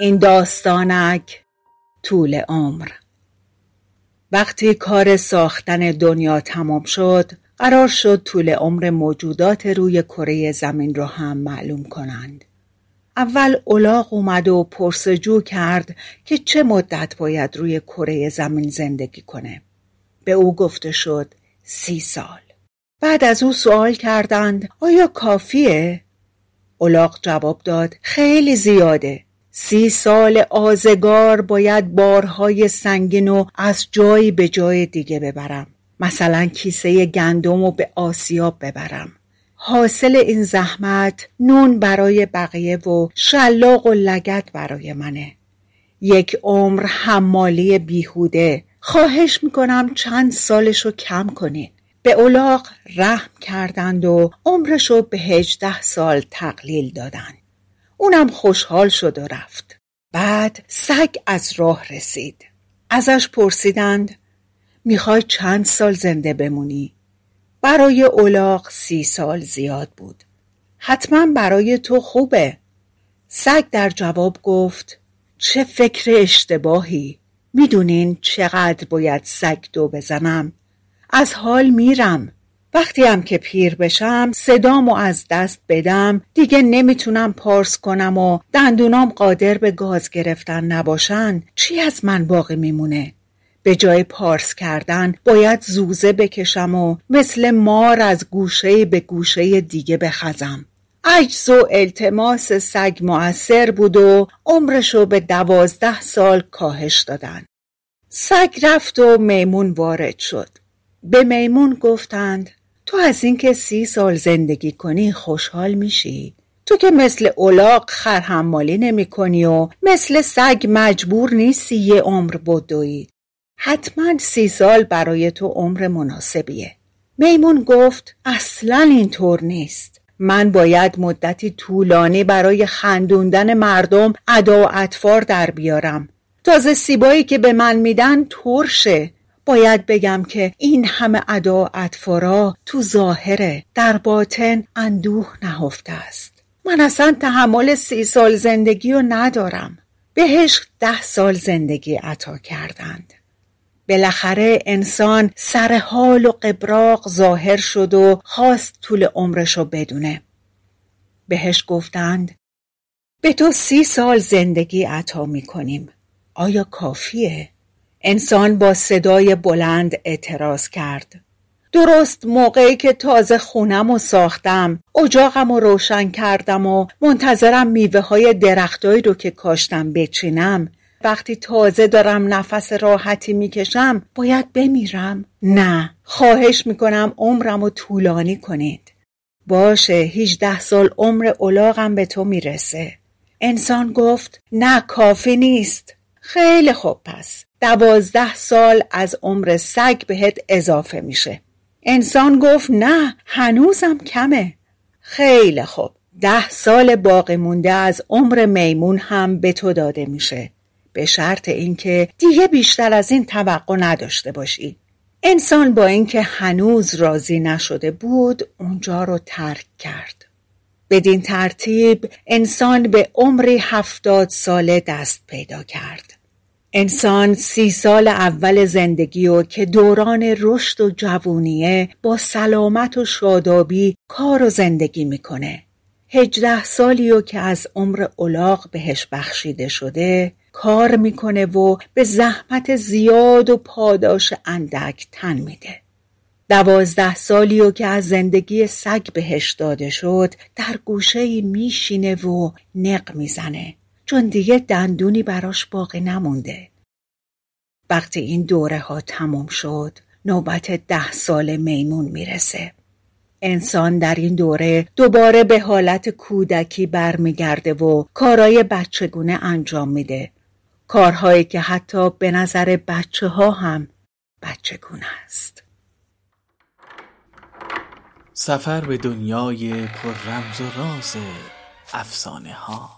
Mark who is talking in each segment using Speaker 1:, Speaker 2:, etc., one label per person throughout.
Speaker 1: این داستانک طول عمر. وقتی کار ساختن دنیا تمام شد قرار شد طول عمر موجودات روی کره زمین را هم معلوم کنند. اول اولاغ اومد و پرسجو کرد که چه مدت باید روی کره زمین زندگی کنه. به او گفته شد سی سال. بعد از او سوال کردند آیا کافیه؟ اولاغ جواب داد خیلی زیاده. سی سال آزگار باید بارهای سنگین و از جایی به جای دیگه ببرم. مثلا کیسه گندم و به آسیاب ببرم. حاصل این زحمت نون برای بقیه و شلاق و لگت برای منه. یک عمر حمالی بیهوده. خواهش می‌کنم چند سالشو کم کنین. به اولاغ رحم کردند و عمرشو به هجده سال تقلیل دادند. اونم خوشحال شد و رفت. بعد سگ از راه رسید. ازش پرسیدند می‌خوای چند سال زنده بمونی؟ برای اولاغ سی سال زیاد بود. حتما برای تو خوبه. سگ در جواب گفت چه فکر اشتباهی. می‌دونین چقدر باید سگ دو بزنم؟ از حال میرم. وقتی هم که پیر بشم صدامو از دست بدم. دیگه نمی‌تونم پارس کنم و دندونام قادر به گاز گرفتن نباشن. چی از من باقی میمونه؟ به جای پارس کردن باید زوزه بکشم و مثل مار از گوشه به گوشه دیگه بخزم. عجز و التماس سگ مؤثر بود و عمرشو به دوازده سال کاهش دادن. سگ رفت و میمون وارد شد. به میمون گفتند تو از اینکه سی سال زندگی کنی خوشحال میشی. تو که مثل اولاق خرحمالی نمی کنی و مثل سگ مجبور نیستی یه عمر بدوی. حتما سی سال برای تو عمر مناسبیه. میمون گفت اصلا اینطور نیست. من باید مدتی طولانی برای خندوندن مردم ادا و اطفار در بیارم. تازه سیبایی که به من میدن ترشه. باید بگم که این همه ادا اطفارا تو ظاهره در باطن اندوه نهفته است. من اصلا تحمل سی سال زندگی رو ندارم. بهش ده سال زندگی عطا کردند. بالاخره انسان سر حال و قبراق ظاهر شد و خواست طول عمرش رو بدونه. بهش گفتند به تو سی سال زندگی عطا می‌کنیم. آیا کافیه؟ انسان با صدای بلند اعتراض کرد. درست موقعی که تازه خونم و ساختم اجاقم و روشن کردم و منتظرم میوه های درختایی رو که کاشتم بچینم. وقتی تازه دارم نفس راحتی می‌کشم باید بمیرم. نه خواهش می‌کنم عمرم رو طولانی کنید. باشه هیچده سال عمر اولاغم به تو می‌رسه. انسان گفت نه کافی نیست. خیلی خوب پس دوازده سال از عمر سگ بهت اضافه میشه. انسان گفت نه هنوزم کمه. خیلی خوب ده سال باقی مونده از عمر میمون هم به تو داده میشه. به شرط اینکه دیگه بیشتر از این توقع نداشته باشی. انسان با اینکه هنوز راضی نشده بود اونجا رو ترک کرد. بدین ترتیب انسان به عمری هفتاد ساله دست پیدا کرد. انسان سی سال اول زندگی و که دوران رشد و جوونیه با سلامت و شادابی کار و زندگی می‌کنه. هجده سالی و که از عمر اولاغ بهش بخشیده شده کار می‌کنه و به زحمت زیاد و پاداش اندک تن میده. دوازده سالی و که از زندگی سگ بهش داده شد در گوشه میشینه و نق می‌زنه. چون دیگه دندونی براش باقی نمونده. وقتی این دوره ها تموم شد نوبت ده سال میمون می‌رسه. انسان در این دوره دوباره به حالت کودکی برمیگرده و کارای بچگونه انجام میده. کارهایی که حتی به نظر بچه ها هم بچگونه است.
Speaker 2: سفر به دنیای پر رمز و راز افسانه ها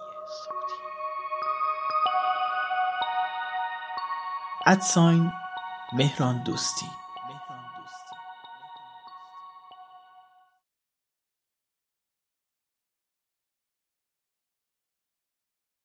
Speaker 2: ادساین مهران دوستی.